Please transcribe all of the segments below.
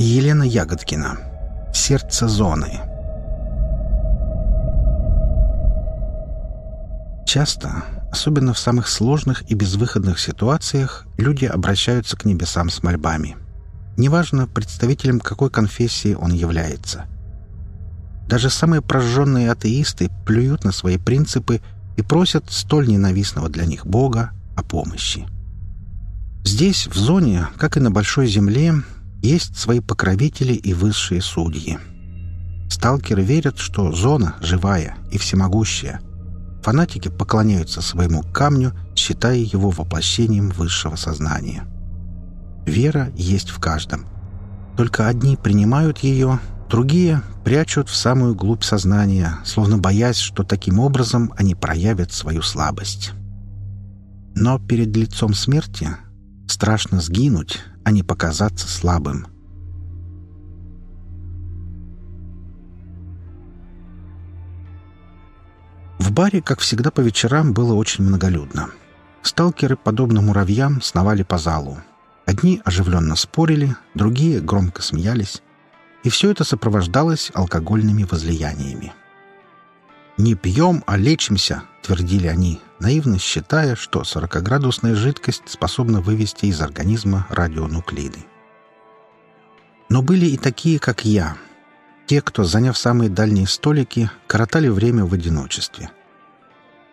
Елена Ягодкина. Сердце зоны. Часто, особенно в самых сложных и безвыходных ситуациях, люди обращаются к небесам с мольбами. Неважно, представителем какой конфессии он является. Даже самые прожженные атеисты плюют на свои принципы и просят столь ненавистного для них Бога о помощи. Здесь, в зоне, как и на Большой Земле, есть свои покровители и высшие судьи. Сталкеры верят, что зона живая и всемогущая. Фанатики поклоняются своему камню, считая его воплощением высшего сознания. Вера есть в каждом. Только одни принимают ее, другие прячут в самую глубь сознания, словно боясь, что таким образом они проявят свою слабость. Но перед лицом смерти страшно сгинуть, а не показаться слабым. В баре, как всегда по вечерам, было очень многолюдно. Сталкеры, подобно муравьям, сновали по залу. Одни оживленно спорили, другие громко смеялись. И все это сопровождалось алкогольными возлияниями. «Не пьем, а лечимся», — твердили они, наивно считая, что 40-градусная жидкость способна вывести из организма радионуклиды. Но были и такие, как я. Те, кто, заняв самые дальние столики, коротали время в одиночестве.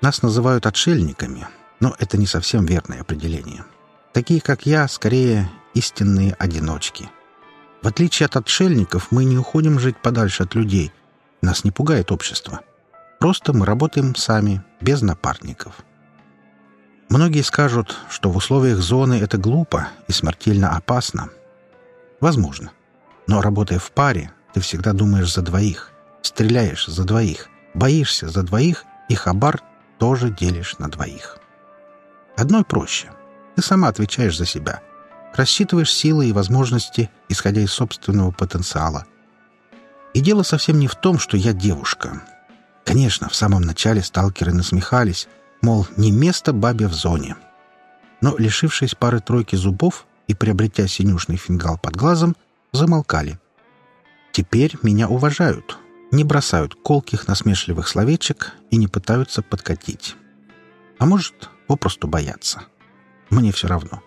Нас называют отшельниками, но это не совсем верное определение. Такие, как я, скорее истинные одиночки. В отличие от отшельников, мы не уходим жить подальше от людей. Нас не пугает общество. Просто мы работаем сами, без напарников. Многие скажут, что в условиях зоны это глупо и смертельно опасно. Возможно. Но работая в паре, ты всегда думаешь за двоих, стреляешь за двоих, боишься за двоих, и хабар тоже делишь на двоих. Одной проще. Ты сама отвечаешь за себя. Рассчитываешь силы и возможности, исходя из собственного потенциала. И дело совсем не в том, что я девушка. Конечно, в самом начале сталкеры насмехались, мол, не место бабе в зоне. Но, лишившись пары-тройки зубов и приобретя синюшный фингал под глазом, замолкали. Теперь меня уважают, не бросают колких насмешливых словечек и не пытаются подкатить. А может, попросту боятся. Мне все равно.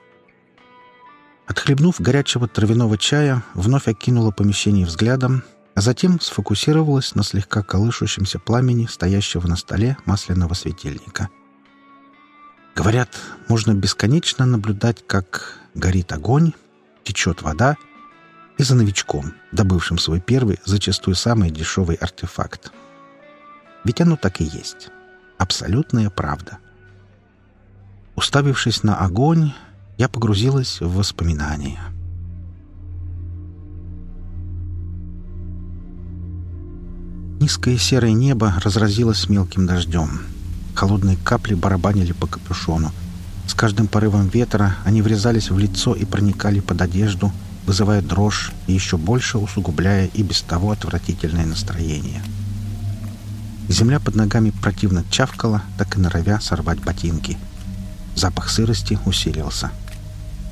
Отхлебнув горячего травяного чая, вновь окинула помещение взглядом — а затем сфокусировалась на слегка колышущемся пламени, стоящего на столе масляного светильника. Говорят, можно бесконечно наблюдать, как горит огонь, течет вода, и за новичком, добывшим свой первый, зачастую самый дешевый артефакт. Ведь оно так и есть. Абсолютная правда. Уставившись на огонь, я погрузилась в воспоминания — Низкое серое небо разразилось мелким дождем. Холодные капли барабанили по капюшону. С каждым порывом ветра они врезались в лицо и проникали под одежду, вызывая дрожь и еще больше усугубляя и без того отвратительное настроение. Земля под ногами противно чавкала, так и норовя сорвать ботинки. Запах сырости усилился.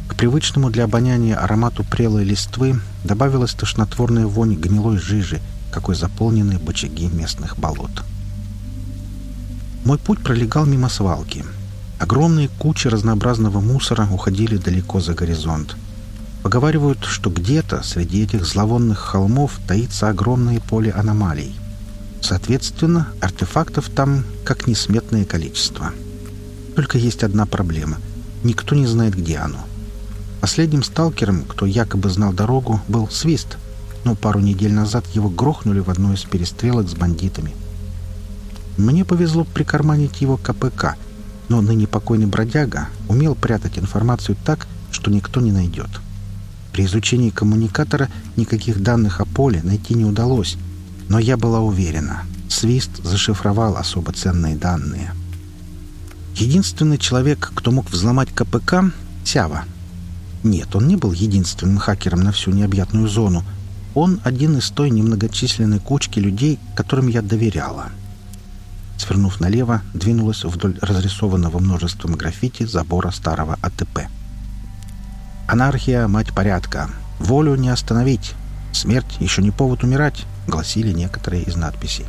К привычному для обоняния аромату прелой листвы добавилась тошнотворная вонь гнилой жижи — какой заполнены бочаги местных болот. Мой путь пролегал мимо свалки. Огромные кучи разнообразного мусора уходили далеко за горизонт. Поговаривают, что где-то среди этих зловонных холмов таится огромное поле аномалий. Соответственно, артефактов там как несметное количество. Только есть одна проблема. Никто не знает, где оно. Последним сталкером, кто якобы знал дорогу, был Свист — но пару недель назад его грохнули в одной из перестрелок с бандитами. Мне повезло прикарманить его КПК, но ныне покойный бродяга умел прятать информацию так, что никто не найдет. При изучении коммуникатора никаких данных о поле найти не удалось, но я была уверена, Свист зашифровал особо ценные данные. Единственный человек, кто мог взломать КПК — Сява. Нет, он не был единственным хакером на всю необъятную зону — он один из той немногочисленной кучки людей, которым я доверяла. Свернув налево, двинулась вдоль разрисованного множеством граффити забора старого АТП. «Анархия — мать порядка. «Волю не остановить! Смерть еще не повод умирать!» — гласили некоторые из надписей.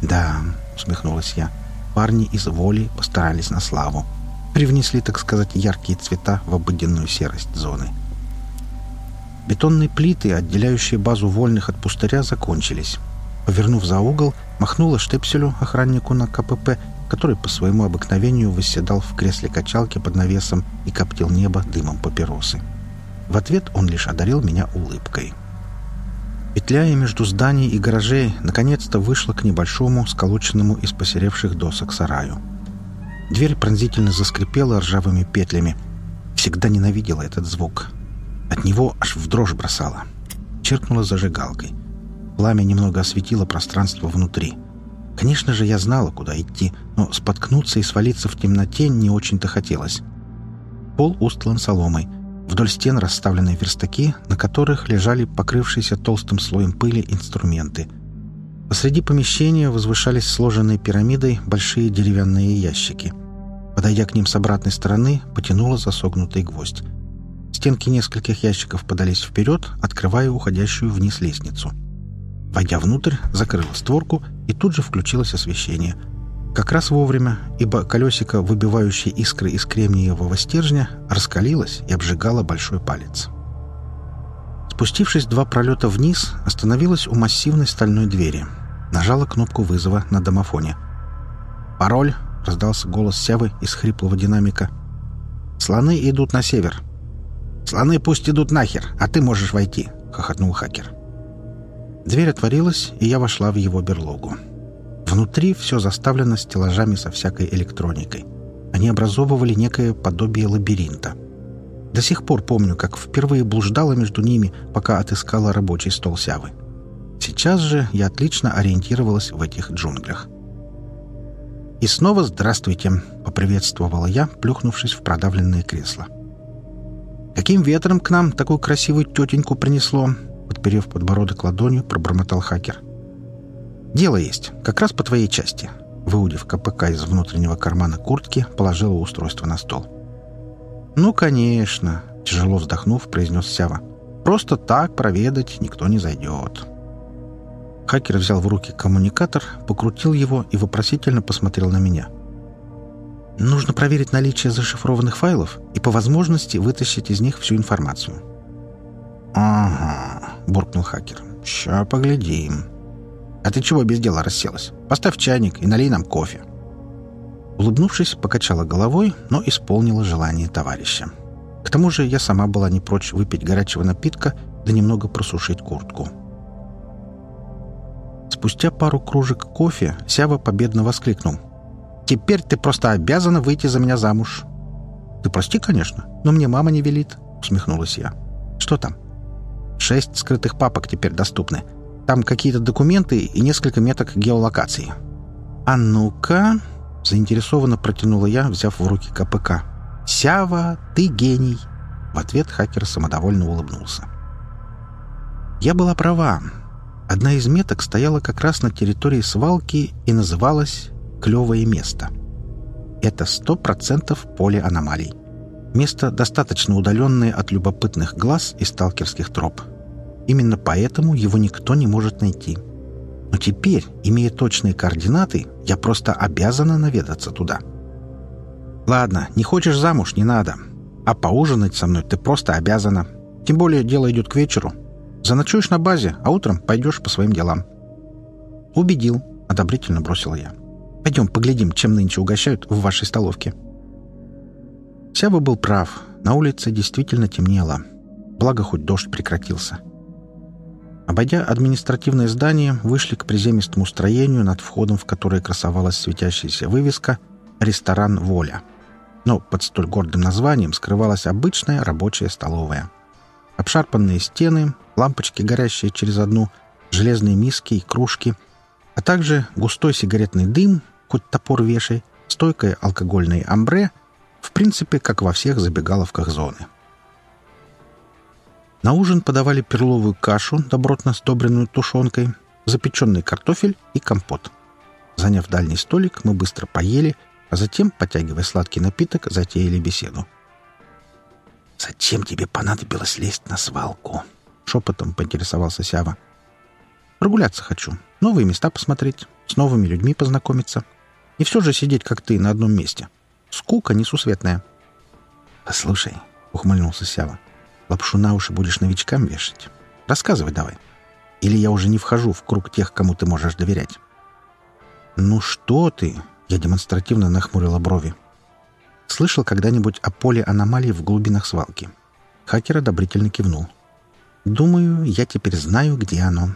«Да», — усмехнулась я, — «парни из воли постарались на славу. Привнесли, так сказать, яркие цвета в обыденную серость зоны». Бетонные плиты, отделяющие базу вольных от пустыря, закончились. Повернув за угол, махнула штепселю, охраннику на КПП, который по своему обыкновению восседал в кресле качалки под навесом и коптил небо дымом папиросы. В ответ он лишь одарил меня улыбкой. Петляя между зданий и гаражей, наконец-то вышла к небольшому, сколоченному из посеревших досок сараю. Дверь пронзительно заскрипела ржавыми петлями. Всегда ненавидела этот звук. От него аж в дрожь бросала. Черкнула зажигалкой. Пламя немного осветило пространство внутри. Конечно же, я знала, куда идти, но споткнуться и свалиться в темноте не очень-то хотелось. Пол устлан соломой. Вдоль стен расставлены верстаки, на которых лежали покрывшиеся толстым слоем пыли инструменты. Посреди помещения возвышались сложенные пирамидой большие деревянные ящики. Подойдя к ним с обратной стороны, потянула засогнутый гвоздь. Стенки нескольких ящиков подались вперед, открывая уходящую вниз лестницу. — Войдя внутрь, закрыла створку и тут же включилось освещение. Как раз вовремя, ибо колесико, выбивающее искры из кремниевого стержня, раскалилось и обжигало большой палец. Спустившись два пролета вниз, остановилась у массивной стальной двери. Нажала кнопку вызова на домофоне. «Пароль!» — раздался голос Сявы из хриплого динамика. «Слоны идут на север». «Слоны пусть идут нахер, а ты можешь войти!» — хохотнул хакер. Дверь отворилась, и я вошла в его берлогу. Внутри все заставлено стеллажами со всякой электроникой. Они образовывали некое подобие лабиринта. До сих пор помню, как впервые блуждала между ними, пока отыскала рабочий стол Сявы. Сейчас же я отлично ориентировалась в этих джунглях. «И снова здравствуйте!» — поприветствовала я, плюхнувшись в продавленное кресло. «Каким ветром к нам такую красивую тетеньку принесло?» подперев подбородок ладонью, пробормотал хакер. «Дело есть. Как раз по твоей части». Выудив КПК из внутреннего кармана куртки, положила устройство на стол. «Ну, конечно», — тяжело вздохнув, произнес Сява. «Просто так проведать никто не зайдет». Хакер взял в руки коммуникатор, покрутил его и вопросительно посмотрел на меня. «Нужно проверить наличие зашифрованных файлов и по возможности вытащить из них всю информацию». «Ага», — буркнул хакер. «Ща поглядим». «А ты чего без дела расселась? Поставь чайник и налей нам кофе». Улыбнувшись, покачала головой, но исполнила желание товарища. К тому же я сама была не прочь выпить горячего напитка да немного просушить куртку. Спустя пару кружек кофе Сява победно воскликнул. «Теперь ты просто обязана выйти за меня замуж». «Ты прости, конечно, но мне мама не велит», — усмехнулась я. «Что там?» Шесть скрытых папок теперь доступны. Там какие-то документы и несколько меток геолокации. «А ну-ка!» — заинтересованно протянула я, взяв в руки КПК. «Сява, ты гений!» В ответ хакер самодовольно улыбнулся. Я была права. Одна из меток стояла как раз на территории свалки и называлась «Клевое место». Это сто процентов поле аномалий. Место достаточно удаленное от любопытных глаз и сталкерских троп. Именно поэтому его никто не может найти. Но теперь, имея точные координаты, я просто обязана наведаться туда. Ладно, не хочешь замуж — не надо. А поужинать со мной ты просто обязана. Тем более дело идет к вечеру. Заночуешь на базе, а утром пойдешь по своим делам. «Убедил», — одобрительно бросила я. «Пойдем поглядим, чем нынче угощают в вашей столовке». Сява был прав. На улице действительно темнело. Благо, хоть дождь прекратился. — Обойдя административное здание, вышли к приземистому строению, над входом в которое красовалась светящаяся вывеска «Ресторан Воля». Но под столь гордым названием скрывалась обычная рабочая столовая. Обшарпанные стены, лампочки, горящие через одну, железные миски и кружки, а также густой сигаретный дым, хоть топор вешай, стойкое алкогольное амбре, в принципе, как во всех забегаловках зоны. На ужин подавали перловую кашу, добротно сдобренную тушенкой, запеченный картофель и компот. Заняв дальний столик, мы быстро поели, а затем, потягивая сладкий напиток, затеяли беседу. «Зачем тебе понадобилось лезть на свалку?» — шепотом поинтересовался Сява. «Прогуляться хочу, новые места посмотреть, с новыми людьми познакомиться. И все же сидеть, как ты, на одном месте. Скука несусветная». «Послушай», — ухмыльнулся Сява, — «лапшу на уши будешь новичкам вешать. Рассказывай давай. Или я уже не вхожу в круг тех, кому ты можешь доверять?» «Ну что ты?» — я демонстративно нахмурила брови. «Слышал когда-нибудь о поле аномалий в глубинах свалки?» Хакер одобрительно кивнул. «Думаю, я теперь знаю, где оно».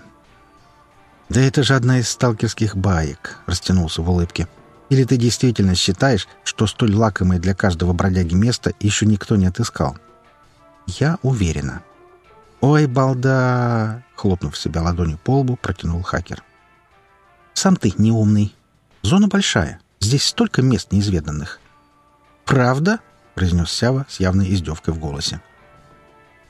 «Да это же одна из сталкерских баек», — растянулся в улыбке. «Или ты действительно считаешь, что столь лакомое для каждого бродяги место еще никто не отыскал?» «Я уверена». «Ой, балда!» — хлопнув себя ладонью по лбу, протянул хакер. «Сам ты неумный. Зона большая. Здесь столько мест неизведанных». «Правда?» — произнес Сява с явной издевкой в голосе.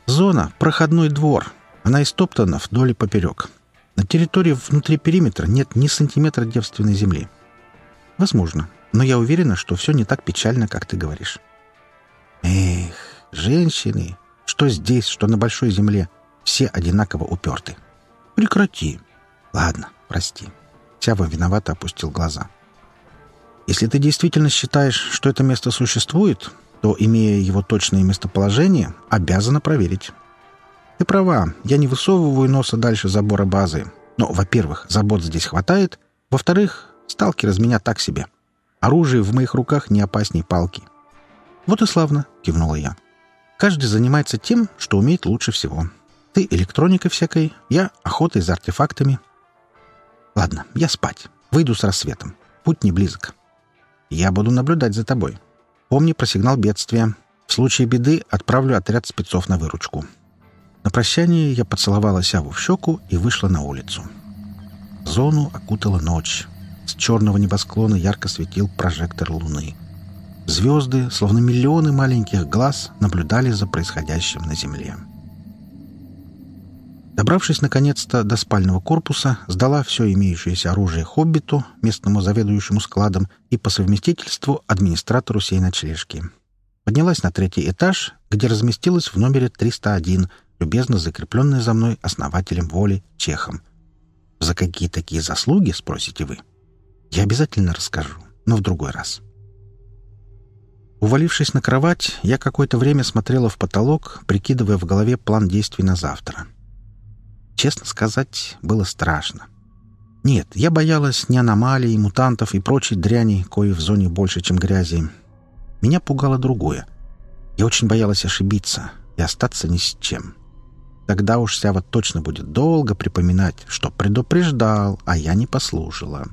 «Зона — проходной двор. Она истоптана вдоль и поперек. На территории внутри периметра нет ни сантиметра девственной земли. Возможно, но я уверена, что все не так печально, как ты говоришь». «Эх, женщины!» Что здесь, что на большой земле, все одинаково уперты. Прекрати. Ладно, прости. Сява виновато опустил глаза. Если ты действительно считаешь, что это место существует, то, имея его точное местоположение, обязана проверить. Ты права, я не высовываю носа дальше забора базы. Но, во-первых, забот здесь хватает. Во-вторых, сталкер из меня так себе. Оружие в моих руках не опасней палки. «Вот и славно», — кивнула я. Каждый занимается тем, что умеет лучше всего. Ты электроникой всякой, я охотой за артефактами. Ладно, я спать. Выйду с рассветом. Путь не близок. Я буду наблюдать за тобой. Помни про сигнал бедствия. В случае беды отправлю отряд спецов на выручку. На прощание я поцеловала Сяву в щеку и вышла на улицу. Зону окутала ночь. С черного небосклона ярко светил прожектор луны. Звезды, словно миллионы маленьких глаз, наблюдали за происходящим на Земле. Добравшись наконец-то до спального корпуса, сдала все имеющееся оружие хоббиту, местному заведующему складом и по совместительству администратору сей ночлежки. Поднялась на третий этаж, где разместилась в номере 301, любезно закрепленная за мной основателем воли Чехом. За какие такие заслуги, спросите вы? Я обязательно расскажу, но в другой раз. Увалившись на кровать, я какое-то время смотрела в потолок, прикидывая в голове план действий на завтра. Честно сказать, было страшно. Нет, я боялась не аномалий, мутантов и прочей дряни, кои в зоне больше, чем грязи. Меня пугало другое. Я очень боялась ошибиться и остаться ни с чем. Тогда уж Сява точно будет долго припоминать, что предупреждал, а я не послушала.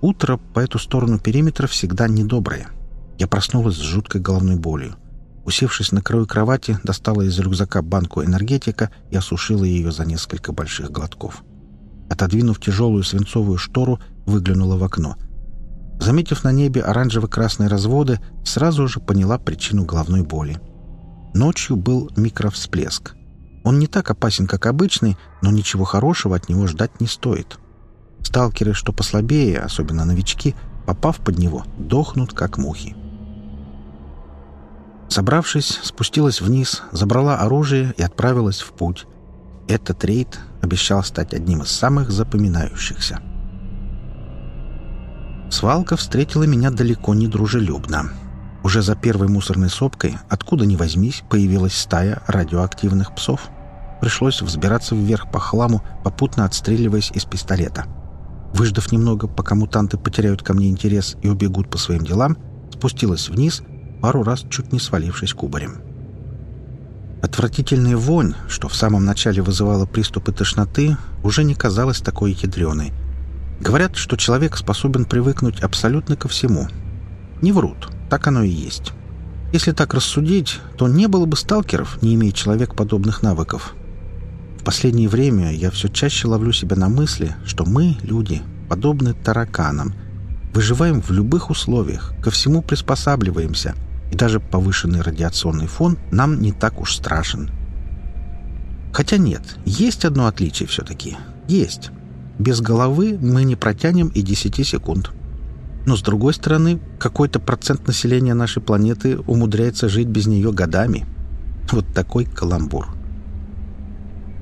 Утро по эту сторону периметра всегда недоброе. Я проснулась с жуткой головной болью. Усевшись на краю кровати, достала из рюкзака банку энергетика и осушила ее за несколько больших глотков. Отодвинув тяжелую свинцовую штору, выглянула в окно. Заметив на небе оранжево-красные разводы, сразу же поняла причину головной боли. Ночью был микровсплеск. Он не так опасен, как обычный, но ничего хорошего от него ждать не стоит. — Сталкеры, что послабее, особенно новички, попав под него, дохнут, как мухи. Собравшись, спустилась вниз, забрала оружие и отправилась в путь. Этот рейд обещал стать одним из самых запоминающихся. Свалка встретила меня далеко не дружелюбно. Уже за первой мусорной сопкой, откуда ни возьмись, появилась стая радиоактивных псов. Пришлось взбираться вверх по хламу, попутно отстреливаясь из пистолета. Выждав немного, пока мутанты потеряют ко мне интерес и убегут по своим делам, спустилась вниз, пару раз чуть не свалившись кубарем. Отвратительная вонь, что в самом начале вызывала приступы тошноты, уже не казалась такой ядреной. Говорят, что человек способен привыкнуть абсолютно ко всему. Не врут, так оно и есть. Если так рассудить, то не было бы сталкеров, не имея человек подобных навыков последнее время я все чаще ловлю себя на мысли, что мы, люди, подобны тараканам. Выживаем в любых условиях, ко всему приспосабливаемся, и даже повышенный радиационный фон нам не так уж страшен. Хотя нет, есть одно отличие все-таки. Есть. Без головы мы не протянем и 10 секунд. Но, с другой стороны, какой-то процент населения нашей планеты умудряется жить без нее годами. Вот такой каламбур.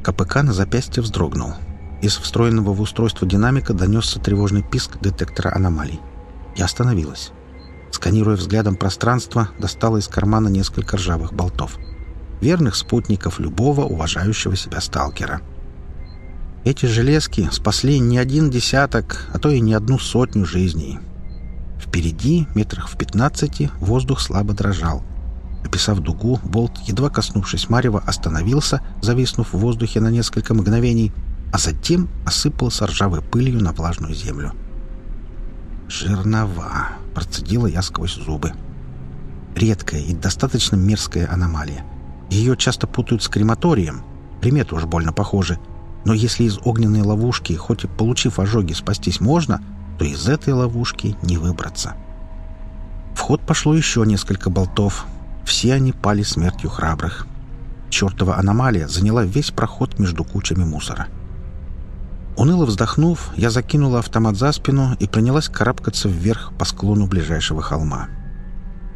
КПК на запястье вздрогнул. Из встроенного в устройство динамика донесся тревожный писк детектора аномалий. Я остановилась. Сканируя взглядом пространство, достала из кармана несколько ржавых болтов. Верных спутников любого уважающего себя сталкера. Эти железки спасли не один десяток, а то и не одну сотню жизней. Впереди, метрах в пятнадцати, воздух слабо дрожал. Описав дугу, болт, едва коснувшись Марева, остановился, зависнув в воздухе на несколько мгновений, а затем осыпался ржавой пылью на влажную землю. «Жирнова!» — процедила я сквозь зубы. Редкая и достаточно мерзкая аномалия. Ее часто путают с крематорием. Приметы уж больно похожи. Но если из огненной ловушки, хоть и получив ожоги, спастись можно, то из этой ловушки не выбраться. В ход пошло еще несколько болтов. Все они пали смертью храбрых. Чертова аномалия заняла весь проход между кучами мусора. — Уныло вздохнув, я закинула автомат за спину и принялась карабкаться вверх по склону ближайшего холма.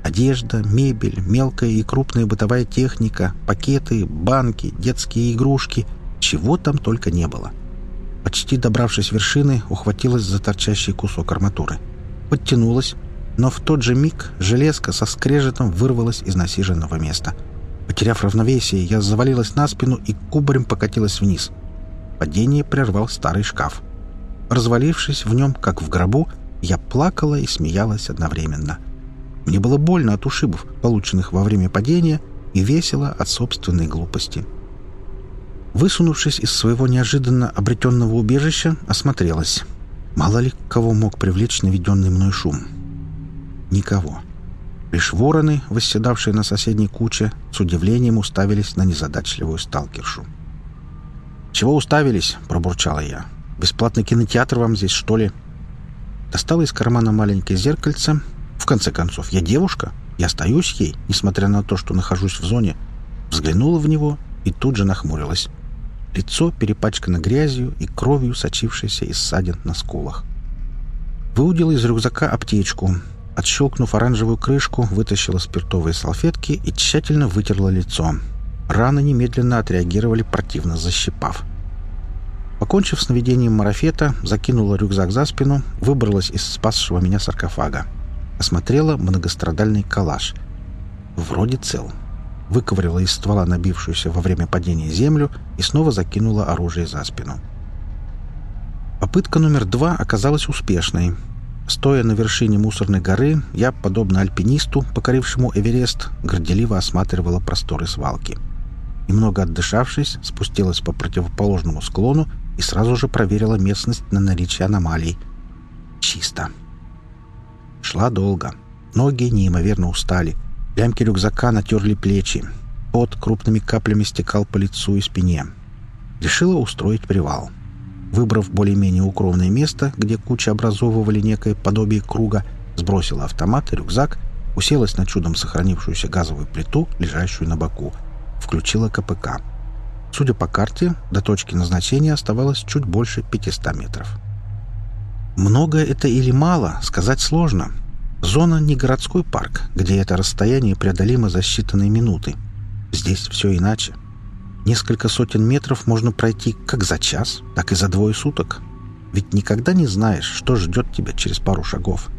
Одежда, мебель, мелкая и крупная бытовая техника, пакеты, банки, детские игрушки — чего там только не было. Почти добравшись вершины, ухватилась за торчащий кусок арматуры. Подтянулась, но в тот же миг железка со скрежетом вырвалась из насиженного места. Потеряв равновесие, я завалилась на спину и кубарем покатилась вниз — Падение прервал старый шкаф. Развалившись в нем, как в гробу, я плакала и смеялась одновременно. Мне было больно от ушибов, полученных во время падения, и весело от собственной глупости. Высунувшись из своего неожиданно обретенного убежища, осмотрелась. Мало ли кого мог привлечь наведенный мной шум. Никого. Лишь вороны, восседавшие на соседней куче, с удивлением уставились на незадачливую сталкершу. «Чего уставились?» — пробурчала я. «Бесплатный кинотеатр вам здесь, что ли?» Достала из кармана маленькое зеркальце. В конце концов, я девушка. Я остаюсь ей, несмотря на то, что нахожусь в зоне. Взглянула в него и тут же нахмурилась. Лицо перепачкано грязью и кровью, сочившейся из ссадин на скулах. Выудила из рюкзака аптечку. Отщелкнув оранжевую крышку, вытащила спиртовые салфетки и тщательно вытерла лицо. Раны немедленно отреагировали, противно защипав. Покончив с наведением марафета, закинула рюкзак за спину, выбралась из спасшего меня саркофага. Осмотрела многострадальный калаш. Вроде цел. Выковырила из ствола набившуюся во время падения землю и снова закинула оружие за спину. Попытка номер два оказалась успешной. Стоя на вершине мусорной горы, я, подобно альпинисту, покорившему Эверест, горделиво осматривала просторы свалки. Немного отдышавшись, спустилась по противоположному склону и сразу же проверила местность на наличие аномалий. Чисто. Шла долго. Ноги неимоверно устали. Лямки рюкзака натерли плечи. Пот крупными каплями стекал по лицу и спине. Решила устроить привал. Выбрав более-менее укромное место, где куча образовывали некое подобие круга, сбросила автомат и рюкзак, уселась на чудом сохранившуюся газовую плиту, лежащую на боку, включила КПК. Судя по карте, до точки назначения оставалось чуть больше 500 метров. Много это или мало, сказать сложно. Зона не городской парк, где это расстояние преодолимо за считанные минуты. Здесь все иначе. Несколько сотен метров можно пройти как за час, так и за двое суток. Ведь никогда не знаешь, что ждет тебя через пару шагов.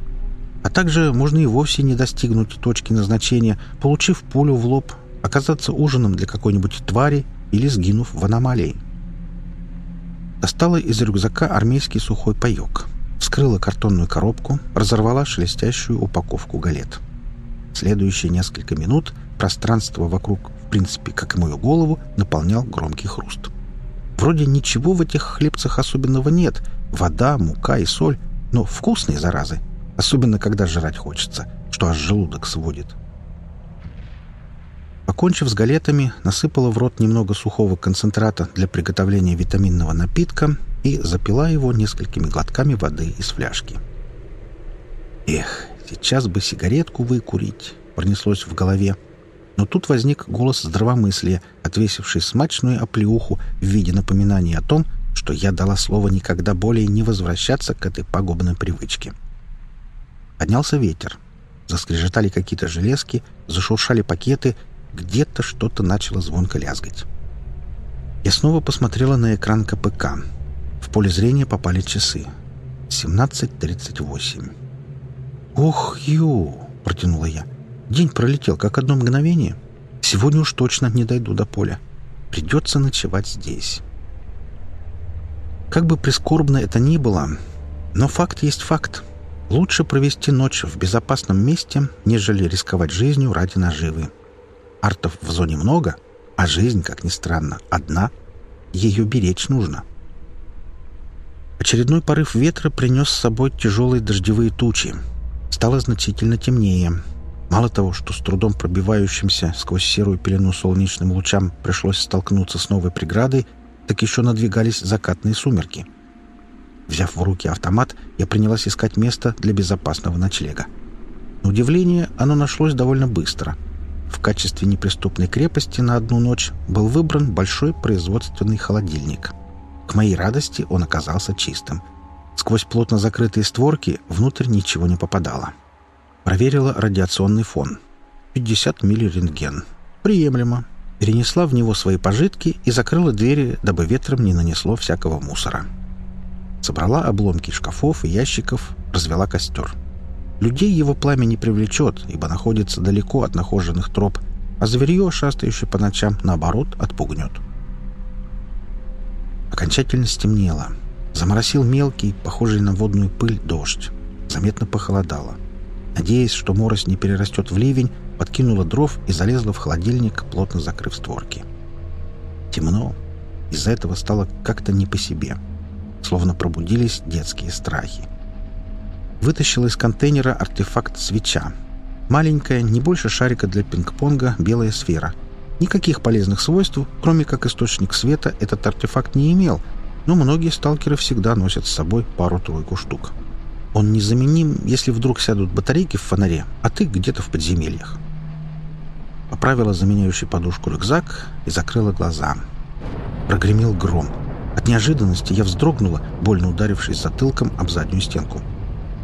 А также можно и вовсе не достигнуть точки назначения, получив пулю в лоб, оказаться ужином для какой-нибудь твари или сгинув в аномалии. Достала из рюкзака армейский сухой паек, вскрыла картонную коробку, разорвала шелестящую упаковку галет. Следующие несколько минут пространство вокруг, принципе, как и мою голову, наполнял громкий хруст. Вроде ничего в этих хлебцах особенного нет. Вода, мука и соль. Но вкусные, заразы. Особенно, когда жрать хочется, что аж желудок сводит. Покончив с галетами, насыпала в рот немного сухого концентрата для приготовления витаминного напитка и запила его несколькими глотками воды из фляжки. «Эх, сейчас бы сигаретку выкурить», — пронеслось в голове. Но тут возник голос здравомыслия, отвесивший смачную оплеуху в виде напоминания о том, что я дала слово никогда более не возвращаться к этой пагубной привычке. Поднялся ветер. Заскрежетали какие-то железки, зашуршали пакеты, где-то что-то начало звонко лязгать. Я снова посмотрела на экран КПК. В поле зрения попали часы. 17.38. «Ох, ю!» — протянула я. «День пролетел, как одно мгновение. Сегодня уж точно не дойду до поля. Придется ночевать здесь». Как бы прискорбно это ни было, но факт есть факт. Лучше провести ночь в безопасном месте, нежели рисковать жизнью ради наживы. Артов в зоне много, а жизнь, как ни странно, одна. Ее беречь нужно. Очередной порыв ветра принес с собой тяжелые дождевые тучи. Стало значительно темнее. Мало того, что с трудом пробивающимся сквозь серую пелену солнечным лучам пришлось столкнуться с новой преградой, так еще надвигались закатные сумерки — Взяв в руки автомат, я принялась искать место для безопасного ночлега. На удивление, оно нашлось довольно быстро. В качестве неприступной крепости на одну ночь был выбран большой производственный холодильник. К моей радости он оказался чистым. Сквозь плотно закрытые створки внутрь ничего не попадало. Проверила радиационный фон. 50 миллирентген. Приемлемо. Перенесла в него свои пожитки и закрыла двери, дабы ветром не нанесло всякого мусора. Собрала обломки шкафов и ящиков, развела костер. Людей его пламя не привлечет, ибо находится далеко от нахоженных троп, а зверье, шастающее по ночам, наоборот, отпугнет. Окончательно стемнело. Заморосил мелкий, похожий на водную пыль, дождь. Заметно похолодало. Надеясь, что морось не перерастет в ливень, подкинула дров и залезла в холодильник, плотно закрыв створки. Темно. Из-за этого стало как-то не по себе. — словно пробудились детские страхи. Вытащил из контейнера артефакт свеча. Маленькая, не больше шарика для пинг-понга, белая сфера. Никаких полезных свойств, кроме как источник света, этот артефакт не имел, но многие сталкеры всегда носят с собой пару-тройку штук. Он незаменим, если вдруг сядут батарейки в фонаре, а ты где-то в подземельях. Поправила заменяющий подушку рюкзак и закрыла глаза. Прогремел гром — от неожиданности я вздрогнула, больно ударившись затылком об заднюю стенку.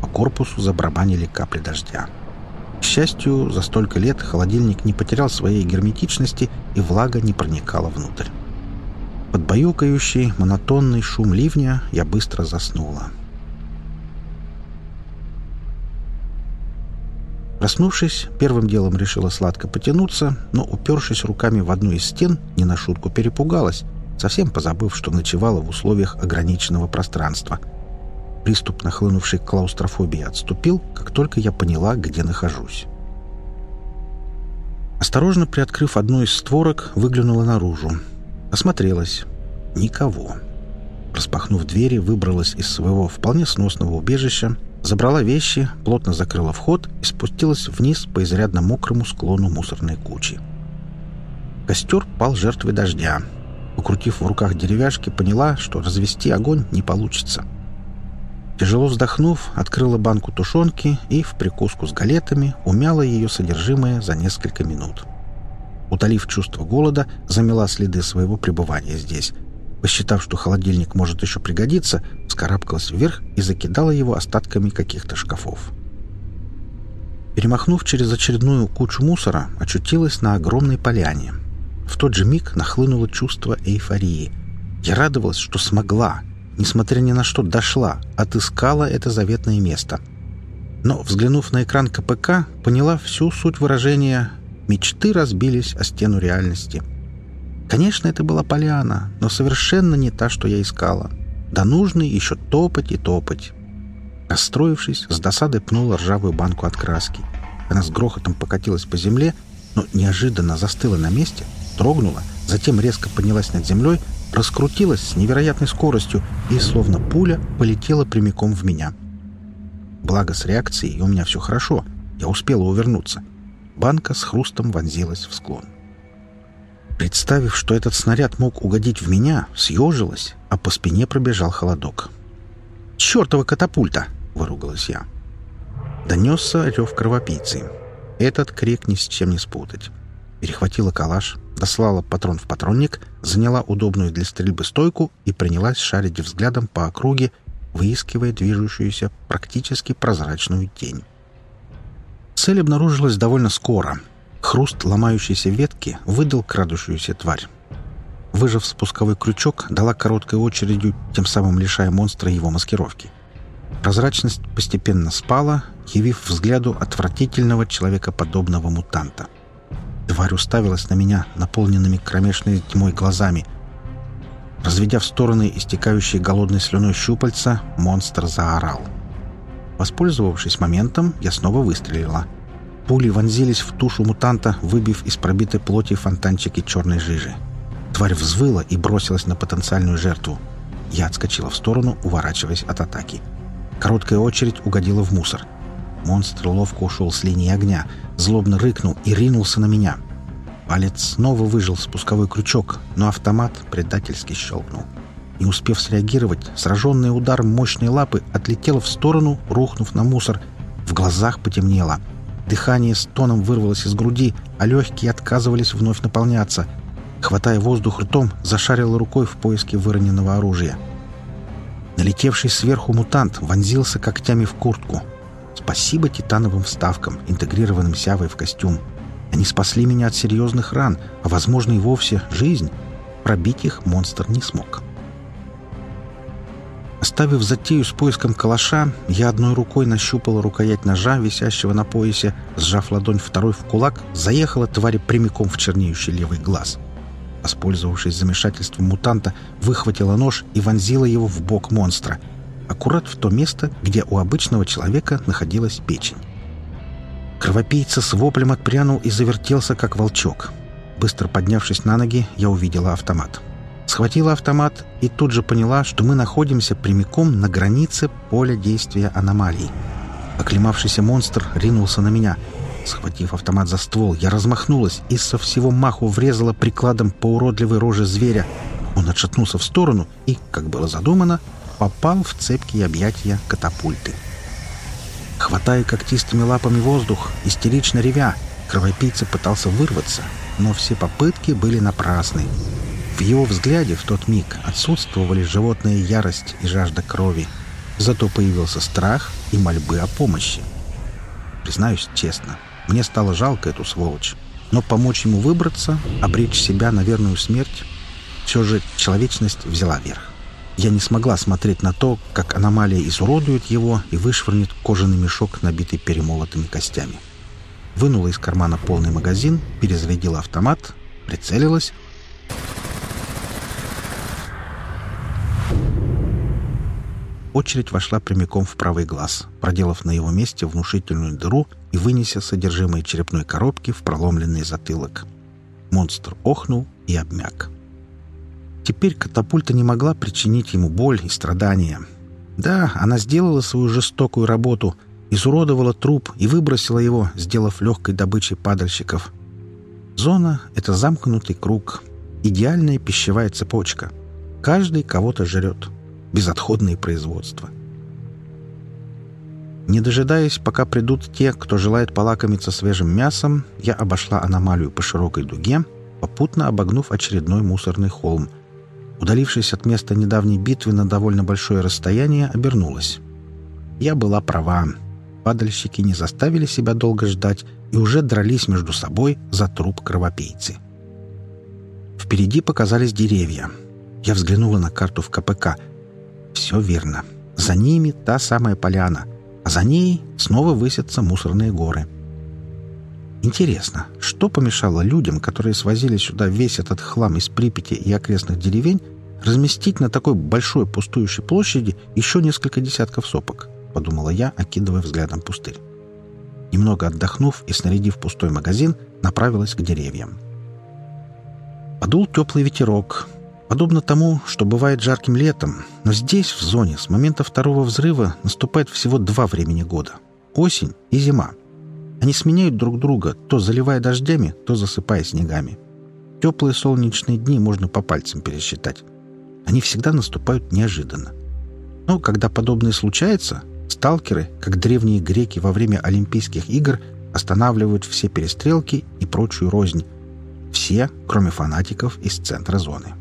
По корпусу забарабанили капли дождя. К счастью, за столько лет холодильник не потерял своей герметичности, и влага не проникала внутрь. Под баюкающий, монотонный шум ливня я быстро заснула. Проснувшись, первым делом решила сладко потянуться, но, упершись руками в одну из стен, не на шутку перепугалась совсем позабыв, что ночевала в условиях ограниченного пространства. Приступ нахлынувшей клаустрофобии отступил, как только я поняла, где нахожусь. Осторожно приоткрыв одну из створок, выглянула наружу. Осмотрелась. Никого. Распахнув двери, выбралась из своего вполне сносного убежища, забрала вещи, плотно закрыла вход и спустилась вниз по изрядно мокрому склону мусорной кучи. Костер пал жертвой дождя — Покрутив в руках деревяшки, поняла, что развести огонь не получится. Тяжело вздохнув, открыла банку тушенки и в прикуску с галетами умяла ее содержимое за несколько минут. Утолив чувство голода, замела следы своего пребывания здесь. Посчитав, что холодильник может еще пригодиться, вскарабкалась вверх и закидала его остатками каких-то шкафов. Перемахнув через очередную кучу мусора, очутилась на огромной поляне — в тот же миг нахлынуло чувство эйфории. Я радовалась, что смогла, несмотря ни на что дошла, отыскала это заветное место. Но, взглянув на экран КПК, поняла всю суть выражения «мечты разбились о стену реальности». Конечно, это была поляна, но совершенно не та, что я искала. До нужной еще топать и топать. Расстроившись, с досадой пнула ржавую банку от краски. Она с грохотом покатилась по земле, но неожиданно застыла на месте — дрогнула, затем резко поднялась над землей, раскрутилась с невероятной скоростью и, словно пуля, полетела прямиком в меня. Благо с реакцией у меня все хорошо, я успела увернуться. Банка с хрустом вонзилась в склон. Представив, что этот снаряд мог угодить в меня, съежилась, а по спине пробежал холодок. «Чертова катапульта!» — выругалась я. Донесся рев кровопийцы. Этот крик ни с чем не спутать. Перехватила калаш, дослала патрон в патронник, заняла удобную для стрельбы стойку и принялась шарить взглядом по округе, выискивая движущуюся практически прозрачную тень. цель обнаружилась довольно скоро. Хруст ломающейся ветки выдал крадущуюся тварь. Выжав спусковой крючок, дала короткой очередью, тем самым лишая монстра его маскировки. Прозрачность постепенно спала, явив взгляду отвратительного человекоподобного мутанта. Тварь уставилась на меня наполненными кромешной тьмой глазами. Разведя в стороны истекающие голодной слюной щупальца, монстр заорал. Воспользовавшись моментом, я снова выстрелила. Пули вонзились в тушу мутанта, выбив из пробитой плоти фонтанчики черной жижи. Тварь взвыла и бросилась на потенциальную жертву. Я отскочила в сторону, уворачиваясь от атаки. Короткая очередь угодила в мусор. Монстр ловко ушел с линии огня, злобно рыкнул и ринулся на меня. Палец снова выжил спусковой крючок, но автомат предательски щелкнул. Не успев среагировать, сраженный ударом мощной лапы отлетела в сторону, рухнув на мусор. В глазах потемнело. Дыхание с тоном вырвалось из груди, а легкие отказывались вновь наполняться. Хватая воздух ртом, зашарила рукой в поиске выроненного оружия. Налетевший сверху мутант вонзился когтями в куртку. Спасибо титановым вставкам, интегрированным сявой в костюм. Они спасли меня от серьезных ран, а, возможно, и вовсе жизнь. Пробить их монстр не смог. Оставив затею с поиском калаша, я одной рукой нащупала рукоять ножа, висящего на поясе, сжав ладонь второй в кулак, заехала твари прямиком в чернеющий левый глаз. Воспользовавшись замешательством мутанта, выхватила нож и вонзила его в бок монстра, аккурат в то место, где у обычного человека находилась печень. Кровопийца с воплем отпрянул и завертелся, как волчок. Быстро поднявшись на ноги, я увидела автомат. Схватила автомат и тут же поняла, что мы находимся прямиком на границе поля действия аномалий. Оклемавшийся монстр ринулся на меня. Схватив автомат за ствол, я размахнулась и со всего маху врезала прикладом по уродливой роже зверя. Он отшатнулся в сторону и, как было задумано, попал в цепкие объятия катапульты. Хватая когтистыми лапами воздух, истерично ревя, кровопийца пытался вырваться, но все попытки были напрасны. В его взгляде в тот миг отсутствовали животная ярость и жажда крови. Зато появился страх и мольбы о помощи. Признаюсь честно, мне стало жалко эту сволочь. Но помочь ему выбраться, обречь себя на верную смерть, все же человечность взяла верх. Я не смогла смотреть на то, как аномалия изуродует его и вышвырнет кожаный мешок, набитый перемолотыми костями. Вынула из кармана полный магазин, перезарядила автомат, прицелилась Очередь вошла прямиком в правый глаз, проделав на его месте внушительную дыру и вынеся содержимое черепной коробки в проломленный затылок. Монстр охнул и обмяк. Теперь катапульта не могла причинить ему боль и страдания. Да, она сделала свою жестокую работу, изуродовала труп и выбросила его, сделав легкой добычей падальщиков. Зона — это замкнутый круг, идеальная пищевая цепочка. Каждый кого-то жрет безотходные производства. Не дожидаясь, пока придут те, кто желает полакомиться свежим мясом, я обошла аномалию по широкой дуге, попутно обогнув очередной мусорный холм. Удалившись от места недавней битвы на довольно большое расстояние, обернулась. Я была права. Падальщики не заставили себя долго ждать и уже дрались между собой за труп кровопийцы. Впереди показались деревья. Я взглянула на карту в КПК — все верно. За ними та самая поляна, а за ней снова высятся мусорные горы. Интересно, что помешало людям, которые свозили сюда весь этот хлам из Припяти и окрестных деревень, разместить на такой большой пустующей площади еще несколько десятков сопок, подумала я, окидывая взглядом пустырь. Немного отдохнув и снарядив пустой магазин, направилась к деревьям. Подул теплый ветерок, Подобно тому, что бывает жарким летом, но здесь, в зоне, с момента второго взрыва наступает всего два времени года — осень и зима. Они сменяют друг друга, то заливая дождями, то засыпая снегами. Теплые солнечные дни можно по пальцам пересчитать. Они всегда наступают неожиданно. Но когда подобное случается, сталкеры, как древние греки во время Олимпийских игр, останавливают все перестрелки и прочую рознь. Все, кроме фанатиков из центра зоны.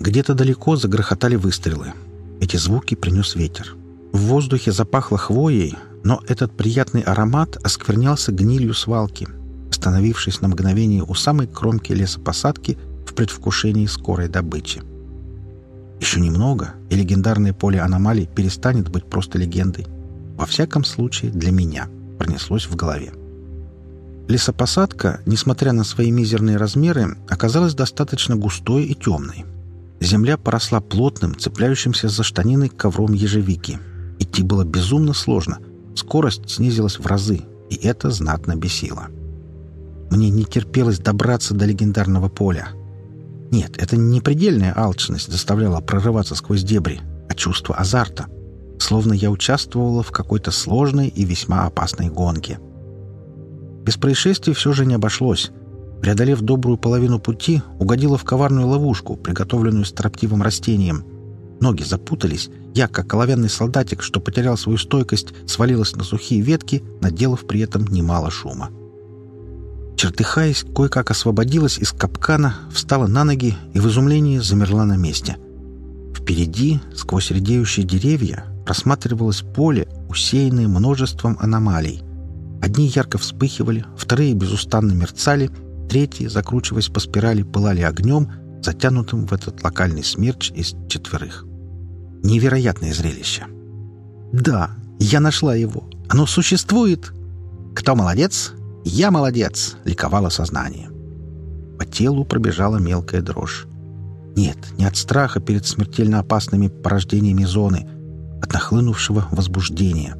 Где-то далеко загрохотали выстрелы. Эти звуки принес ветер. В воздухе запахло хвоей, но этот приятный аромат осквернялся гнилью свалки, остановившись на мгновение у самой кромки лесопосадки в предвкушении скорой добычи. Еще немного, и легендарное поле аномалий перестанет быть просто легендой. Во всяком случае, для меня пронеслось в голове. Лесопосадка, несмотря на свои мизерные размеры, оказалась достаточно густой и темной. Земля поросла плотным, цепляющимся за штанины ковром ежевики. Идти было безумно сложно. Скорость снизилась в разы, и это знатно бесило. Мне не терпелось добраться до легендарного поля. Нет, это не предельная алчность заставляла прорываться сквозь дебри, а чувство азарта. Словно я участвовала в какой-то сложной и весьма опасной гонке. Без происшествий все же не обошлось. Преодолев добрую половину пути, угодила в коварную ловушку, приготовленную строптивым растением. Ноги запутались. Я, как оловянный солдатик, что потерял свою стойкость, свалилась на сухие ветки, наделав при этом немало шума. Чертыхаясь, кое-как освободилась из капкана, встала на ноги и в изумлении замерла на месте. Впереди, сквозь редеющие деревья, просматривалось поле, усеянное множеством аномалий. Одни ярко вспыхивали, вторые безустанно мерцали — Третьи, закручиваясь по спирали, пылали огнем, затянутым в этот локальный смерч из четверых. Невероятное зрелище. «Да, я нашла его. Оно существует!» «Кто молодец? Я молодец!» — ликовало сознание. По телу пробежала мелкая дрожь. Нет, не от страха перед смертельно опасными порождениями зоны, от нахлынувшего возбуждения.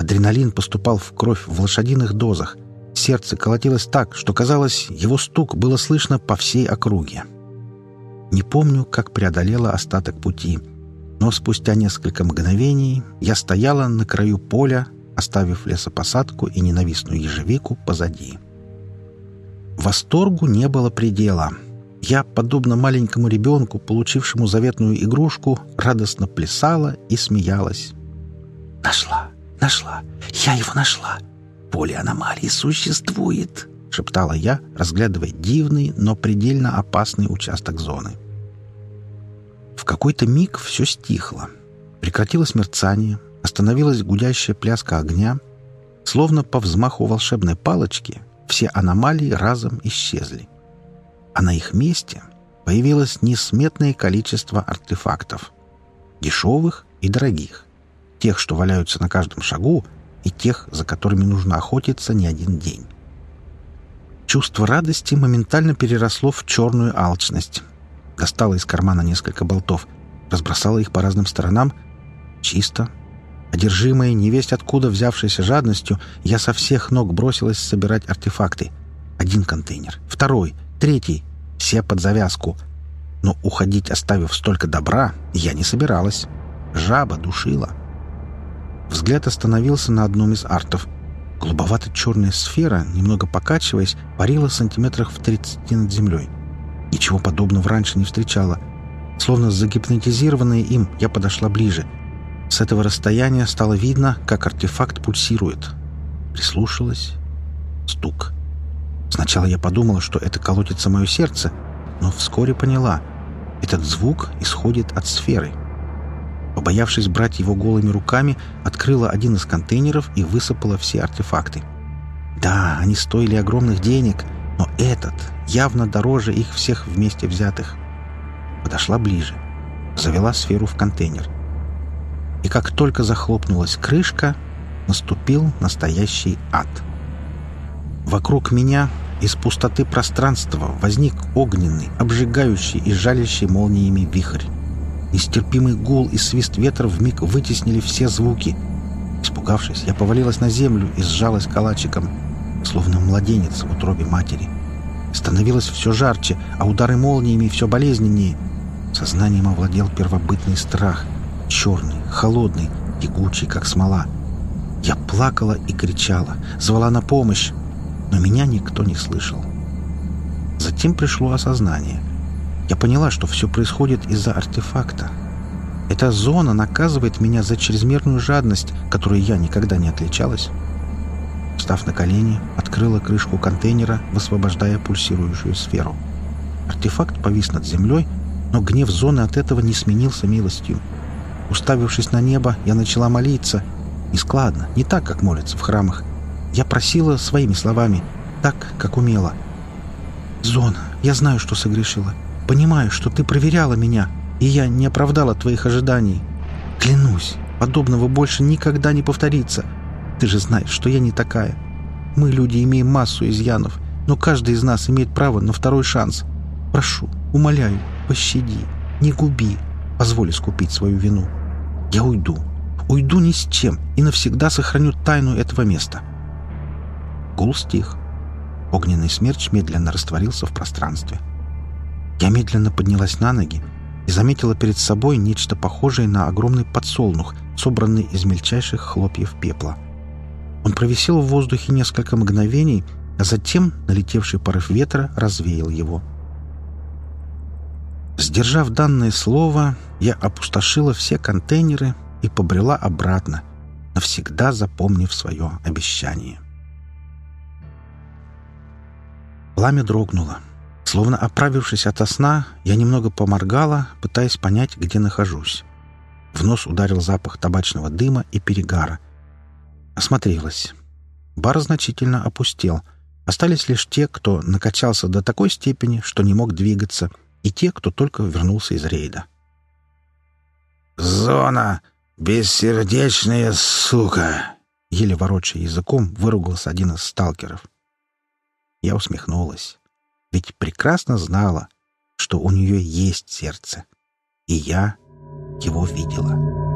Адреналин поступал в кровь в лошадиных дозах, Сердце колотилось так, что, казалось, его стук было слышно по всей округе. Не помню, как преодолела остаток пути, но спустя несколько мгновений я стояла на краю поля, оставив лесопосадку и ненавистную ежевику позади. Восторгу не было предела. Я, подобно маленькому ребенку, получившему заветную игрушку, радостно плясала и смеялась. «Нашла! Нашла! Я его нашла! Поле аномалии существует», — шептала я, разглядывая дивный, но предельно опасный участок зоны. В какой-то миг все стихло. Прекратилось мерцание, остановилась гудящая пляска огня. Словно по взмаху волшебной палочки все аномалии разом исчезли. А на их месте появилось несметное количество артефактов. Дешевых и дорогих. Тех, что валяются на каждом шагу — и тех, за которыми нужно охотиться не один день. Чувство радости моментально переросло в черную алчность. Достала из кармана несколько болтов, разбросала их по разным сторонам. Чисто. Одержимая невесть откуда взявшейся жадностью, я со всех ног бросилась собирать артефакты. Один контейнер, второй, третий. Все под завязку. Но уходить, оставив столько добра, я не собиралась. Жаба душила. — Взгляд остановился на одном из артов. Голубовато-черная сфера, немного покачиваясь, парила сантиметрах в 30 над землей. Ничего подобного раньше не встречала. Словно загипнотизированная им, я подошла ближе. С этого расстояния стало видно, как артефакт пульсирует. Прислушалась. Стук. Сначала я подумала, что это колотится мое сердце, но вскоре поняла. Этот звук исходит от сферы. Побоявшись брать его голыми руками, открыла один из контейнеров и высыпала все артефакты. Да, они стоили огромных денег, но этот явно дороже их всех вместе взятых. Подошла ближе, завела сферу в контейнер. И как только захлопнулась крышка, наступил настоящий ад. Вокруг меня из пустоты пространства возник огненный, обжигающий и жалящий молниями вихрь. Нестерпимый гул и свист ветра вмиг вытеснили все звуки. Испугавшись, я повалилась на землю и сжалась калачиком, словно младенец в утробе матери. Становилось все жарче, а удары молниями все болезненнее. Сознанием овладел первобытный страх. Черный, холодный, тягучий, как смола. Я плакала и кричала, звала на помощь, но меня никто не слышал. Затем пришло осознание — я поняла, что все происходит из-за артефакта. Эта зона наказывает меня за чрезмерную жадность, которой я никогда не отличалась. Встав на колени, открыла крышку контейнера, высвобождая пульсирующую сферу. Артефакт повис над землей, но гнев зоны от этого не сменился милостью. Уставившись на небо, я начала молиться. Нескладно, не так, как молятся в храмах. Я просила своими словами, так, как умела. «Зона, я знаю, что согрешила. Понимаю, что ты проверяла меня, и я не оправдала твоих ожиданий. Клянусь, подобного больше никогда не повторится. Ты же знаешь, что я не такая. Мы, люди, имеем массу изъянов, но каждый из нас имеет право на второй шанс. Прошу, умоляю, пощади, не губи, позволь искупить свою вину. Я уйду, уйду ни с чем и навсегда сохраню тайну этого места». Гул стих. Огненный смерч медленно растворился в пространстве. Я медленно поднялась на ноги и заметила перед собой нечто похожее на огромный подсолнух, собранный из мельчайших хлопьев пепла. Он провисел в воздухе несколько мгновений, а затем налетевший порыв ветра развеял его. Сдержав данное слово, я опустошила все контейнеры и побрела обратно, навсегда запомнив свое обещание. Пламя дрогнуло. Словно оправившись ото сна, я немного поморгала, пытаясь понять, где нахожусь. В нос ударил запах табачного дыма и перегара. Осмотрелась. Бар значительно опустел. Остались лишь те, кто накачался до такой степени, что не мог двигаться, и те, кто только вернулся из рейда. «Зона! Бессердечная сука!» Еле ворочая языком, выругался один из сталкеров. Я усмехнулась. Ведь прекрасно знала, что у нее есть сердце. И я его видела.